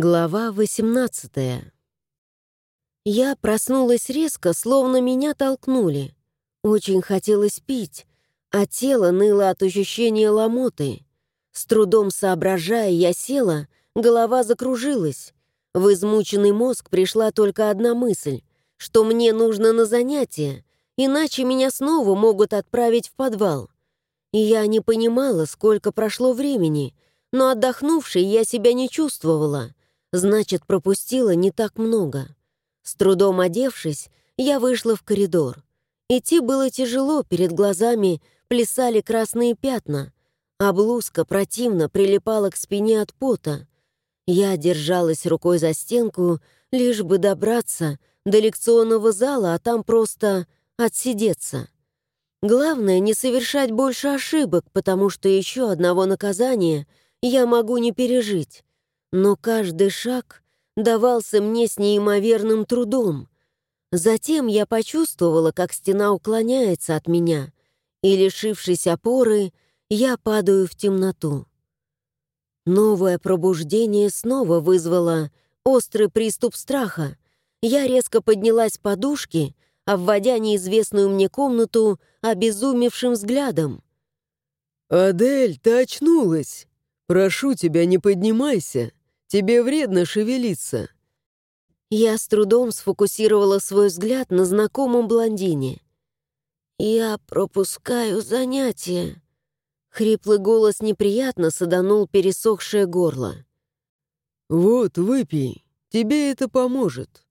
Глава 18 Я проснулась резко, словно меня толкнули. Очень хотелось пить, а тело ныло от ощущения ломоты. С трудом соображая, я села, голова закружилась. В измученный мозг пришла только одна мысль, что мне нужно на занятие, иначе меня снова могут отправить в подвал. Я не понимала, сколько прошло времени, но отдохнувшей я себя не чувствовала — Значит, пропустила не так много. С трудом одевшись, я вышла в коридор. Идти было тяжело, перед глазами плясали красные пятна, а блузка противно прилипала к спине от пота. Я держалась рукой за стенку, лишь бы добраться до лекционного зала, а там просто отсидеться. Главное, не совершать больше ошибок, потому что еще одного наказания я могу не пережить. Но каждый шаг давался мне с неимоверным трудом. Затем я почувствовала, как стена уклоняется от меня, и, лишившись опоры, я падаю в темноту. Новое пробуждение снова вызвало острый приступ страха. Я резко поднялась с подушки, обводя неизвестную мне комнату обезумевшим взглядом. «Адель, ты очнулась! Прошу тебя, не поднимайся!» Тебе вредно шевелиться». Я с трудом сфокусировала свой взгляд на знакомом блондине. «Я пропускаю занятия». Хриплый голос неприятно саданул пересохшее горло. «Вот, выпей, тебе это поможет».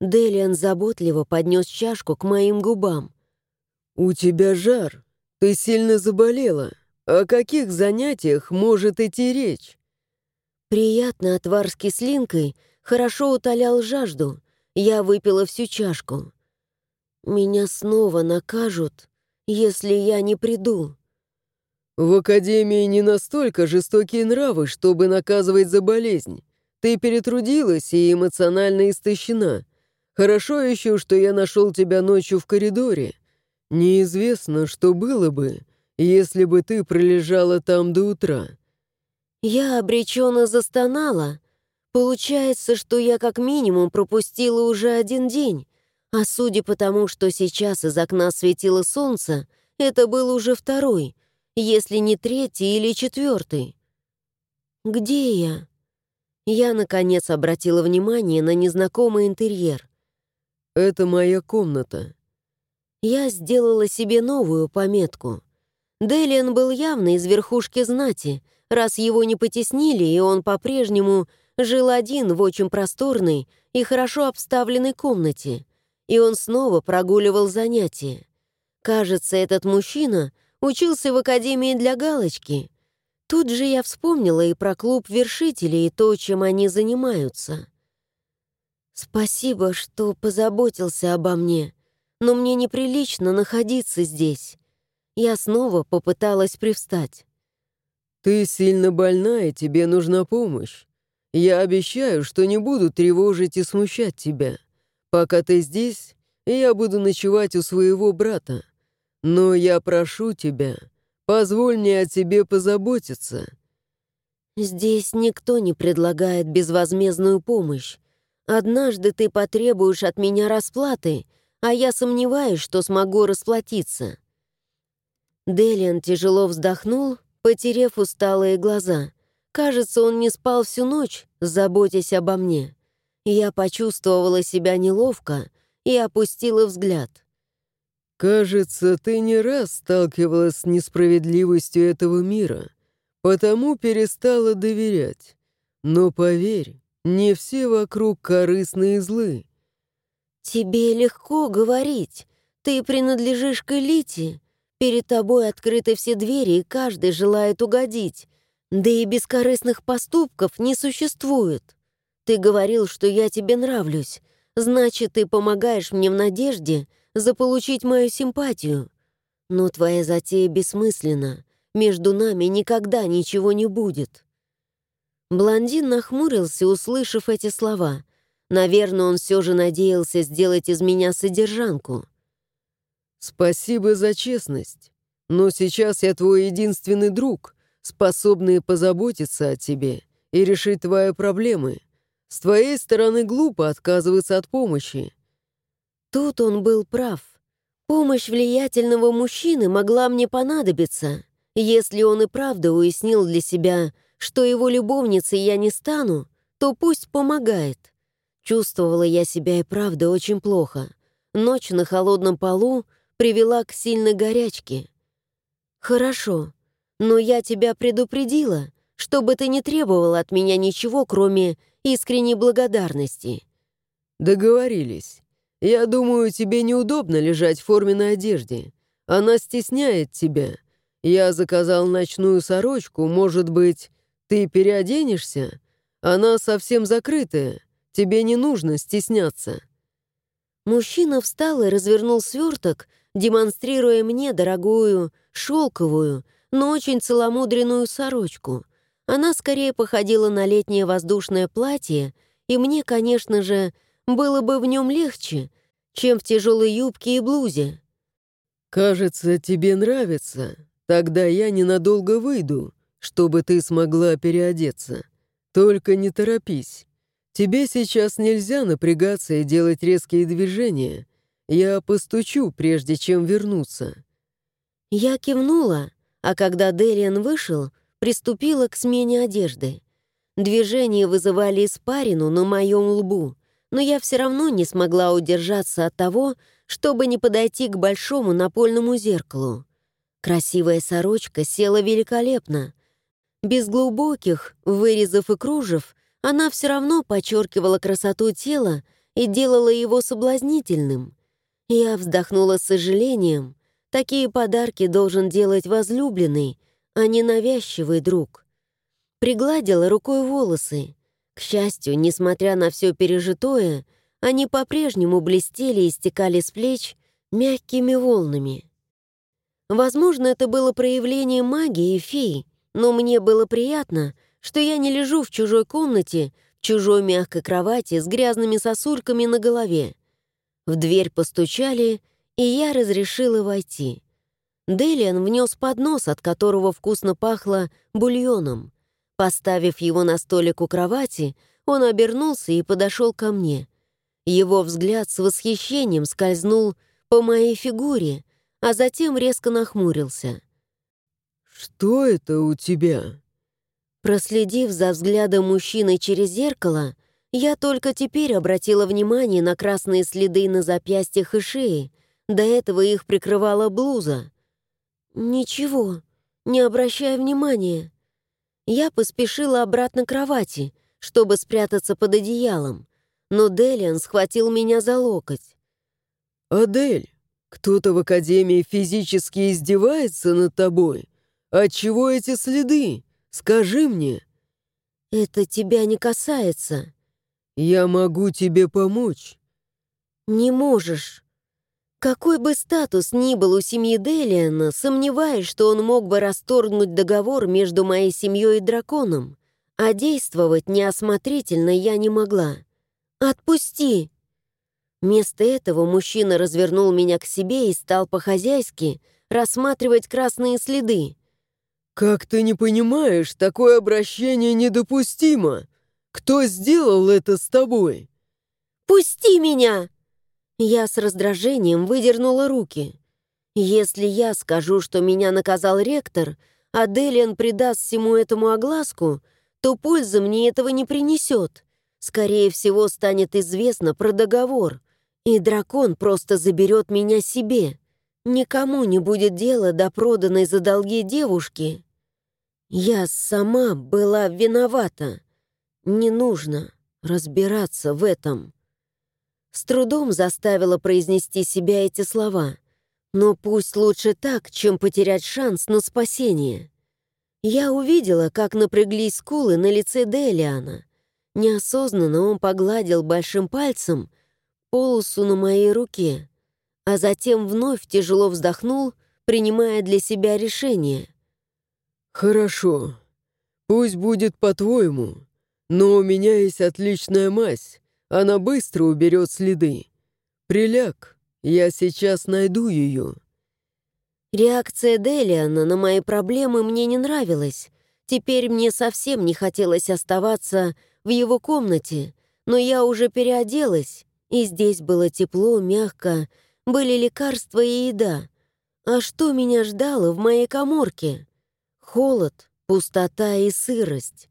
Делиан заботливо поднес чашку к моим губам. «У тебя жар, ты сильно заболела. О каких занятиях может идти речь?» Приятный отвар с кислинкой хорошо утолял жажду. Я выпила всю чашку. Меня снова накажут, если я не приду. В Академии не настолько жестокие нравы, чтобы наказывать за болезнь. Ты перетрудилась и эмоционально истощена. Хорошо еще, что я нашел тебя ночью в коридоре. Неизвестно, что было бы, если бы ты пролежала там до утра. Я обреченно застонала. Получается, что я как минимум пропустила уже один день, а судя по тому, что сейчас из окна светило солнце, это был уже второй, если не третий или четвертый. Где я? Я, наконец, обратила внимание на незнакомый интерьер. «Это моя комната». Я сделала себе новую пометку. Делиан был явно из верхушки знати — раз его не потеснили, и он по-прежнему жил один в очень просторной и хорошо обставленной комнате, и он снова прогуливал занятия. Кажется, этот мужчина учился в академии для галочки. Тут же я вспомнила и про клуб вершителей, и то, чем они занимаются. «Спасибо, что позаботился обо мне, но мне неприлично находиться здесь». Я снова попыталась привстать. «Ты сильно больна, и тебе нужна помощь. Я обещаю, что не буду тревожить и смущать тебя. Пока ты здесь, я буду ночевать у своего брата. Но я прошу тебя, позволь мне о тебе позаботиться». «Здесь никто не предлагает безвозмездную помощь. Однажды ты потребуешь от меня расплаты, а я сомневаюсь, что смогу расплатиться». Делиан тяжело вздохнул потерев усталые глаза. Кажется, он не спал всю ночь, заботясь обо мне. Я почувствовала себя неловко и опустила взгляд. «Кажется, ты не раз сталкивалась с несправедливостью этого мира, потому перестала доверять. Но поверь, не все вокруг корыстные и злы». «Тебе легко говорить. Ты принадлежишь к элите. Перед тобой открыты все двери, и каждый желает угодить. Да и бескорыстных поступков не существует. Ты говорил, что я тебе нравлюсь. Значит, ты помогаешь мне в надежде заполучить мою симпатию. Но твоя затея бессмысленна. Между нами никогда ничего не будет». Блондин нахмурился, услышав эти слова. Наверное, он все же надеялся сделать из меня содержанку. «Спасибо за честность, но сейчас я твой единственный друг, способный позаботиться о тебе и решить твои проблемы. С твоей стороны глупо отказываться от помощи». Тут он был прав. Помощь влиятельного мужчины могла мне понадобиться, если он и правда уяснил для себя, что его любовницей я не стану, то пусть помогает. Чувствовала я себя и правда очень плохо. Ночь на холодном полу привела к сильной горячке. «Хорошо, но я тебя предупредила, чтобы ты не требовала от меня ничего, кроме искренней благодарности». «Договорились. Я думаю, тебе неудобно лежать в форменной одежде. Она стесняет тебя. Я заказал ночную сорочку, может быть, ты переоденешься? Она совсем закрытая. Тебе не нужно стесняться». Мужчина встал и развернул сверток, демонстрируя мне дорогую, шелковую, но очень целомудренную сорочку. Она скорее походила на летнее воздушное платье, и мне, конечно же, было бы в нем легче, чем в тяжелой юбке и блузе. «Кажется, тебе нравится. Тогда я ненадолго выйду, чтобы ты смогла переодеться. Только не торопись. Тебе сейчас нельзя напрягаться и делать резкие движения. Я постучу, прежде чем вернуться». Я кивнула, а когда Делиан вышел, приступила к смене одежды. Движения вызывали испарину на моем лбу, но я все равно не смогла удержаться от того, чтобы не подойти к большому напольному зеркалу. Красивая сорочка села великолепно. Без глубоких вырезов и кружев она все равно подчеркивала красоту тела и делала его соблазнительным. Я вздохнула с сожалением. Такие подарки должен делать возлюбленный, а не навязчивый друг. Пригладила рукой волосы. К счастью, несмотря на все пережитое, они по-прежнему блестели и стекали с плеч мягкими волнами. Возможно, это было проявление магии феи, но мне было приятно, что я не лежу в чужой комнате, в чужой мягкой кровати с грязными сосульками на голове. В дверь постучали, и я разрешила войти. Делиан внес поднос, от которого вкусно пахло бульоном. Поставив его на столик у кровати, он обернулся и подошел ко мне. Его взгляд с восхищением скользнул по моей фигуре, а затем резко нахмурился. «Что это у тебя?» Проследив за взглядом мужчины через зеркало, я только теперь обратила внимание на красные следы на запястьях и шее. До этого их прикрывала блуза. «Ничего, не обращая внимания». Я поспешила обратно к кровати, чтобы спрятаться под одеялом, но Делиан схватил меня за локоть. «Адель, кто-то в Академии физически издевается над тобой? Отчего эти следы? Скажи мне». «Это тебя не касается». «Я могу тебе помочь». «Не можешь». Какой бы статус ни был у семьи Делиана, сомневаюсь, что он мог бы расторгнуть договор между моей семьей и драконом, а действовать неосмотрительно я не могла. «Отпусти!» Вместо этого мужчина развернул меня к себе и стал по-хозяйски рассматривать красные следы. «Как ты не понимаешь, такое обращение недопустимо! Кто сделал это с тобой?» «Пусти меня!» Я с раздражением выдернула руки. «Если я скажу, что меня наказал ректор, а Делиан придаст всему этому огласку, то пользы мне этого не принесет. Скорее всего, станет известно про договор, и дракон просто заберет меня себе. Никому не будет дела до проданной за долги девушки. Я сама была виновата. Не нужно разбираться в этом. С трудом заставила произнести себя эти слова. Но пусть лучше так, чем потерять шанс на спасение. Я увидела, как напряглись скулы на лице Делиана. Неосознанно он погладил большим пальцем полосу на моей руке, а затем вновь тяжело вздохнул, принимая для себя решение. «Хорошо. Пусть будет по-твоему. Но у меня есть отличная мазь. Она быстро уберет следы. Приляг, я сейчас найду ее». Реакция Делиана на мои проблемы мне не нравилась. Теперь мне совсем не хотелось оставаться в его комнате, но я уже переоделась, и здесь было тепло, мягко, были лекарства и еда. А что меня ждало в моей коморке? Холод, пустота и сырость.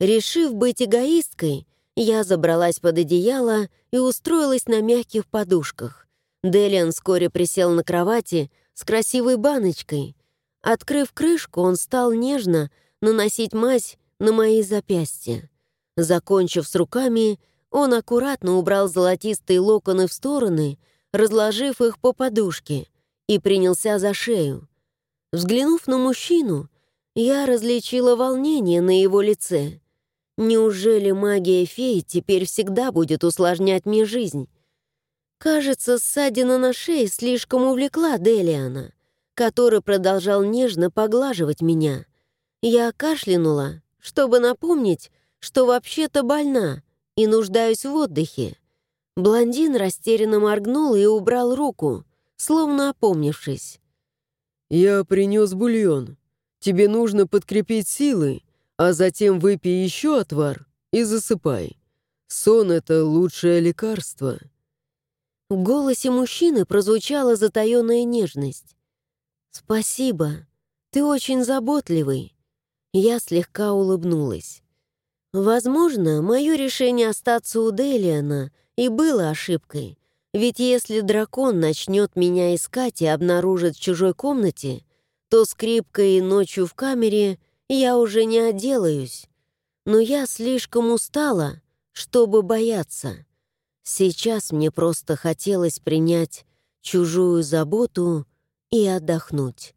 Решив быть эгоисткой, я забралась под одеяло и устроилась на мягких подушках. Делиан вскоре присел на кровати с красивой баночкой. Открыв крышку, он стал нежно наносить мазь на мои запястья. Закончив с руками, он аккуратно убрал золотистые локоны в стороны, разложив их по подушке, и принялся за шею. Взглянув на мужчину, я различила волнение на его лице. Неужели магия феи теперь всегда будет усложнять мне жизнь? Кажется, ссадина на шее слишком увлекла Делиана, который продолжал нежно поглаживать меня. Я кашлянула, чтобы напомнить, что вообще-то больна и нуждаюсь в отдыхе. Блондин растерянно моргнул и убрал руку, словно опомнившись. «Я принес бульон. Тебе нужно подкрепить силы, а затем выпей еще отвар и засыпай. Сон — это лучшее лекарство». В голосе мужчины прозвучала затаённая нежность. «Спасибо. Ты очень заботливый». Я слегка улыбнулась. Возможно, мое решение остаться у Делиана и было ошибкой, ведь если дракон начнет меня искать и обнаружит в чужой комнате, то скрипкой ночью в камере я уже не отделаюсь. Но я слишком устала, чтобы бояться. Сейчас мне просто хотелось принять чужую заботу и отдохнуть.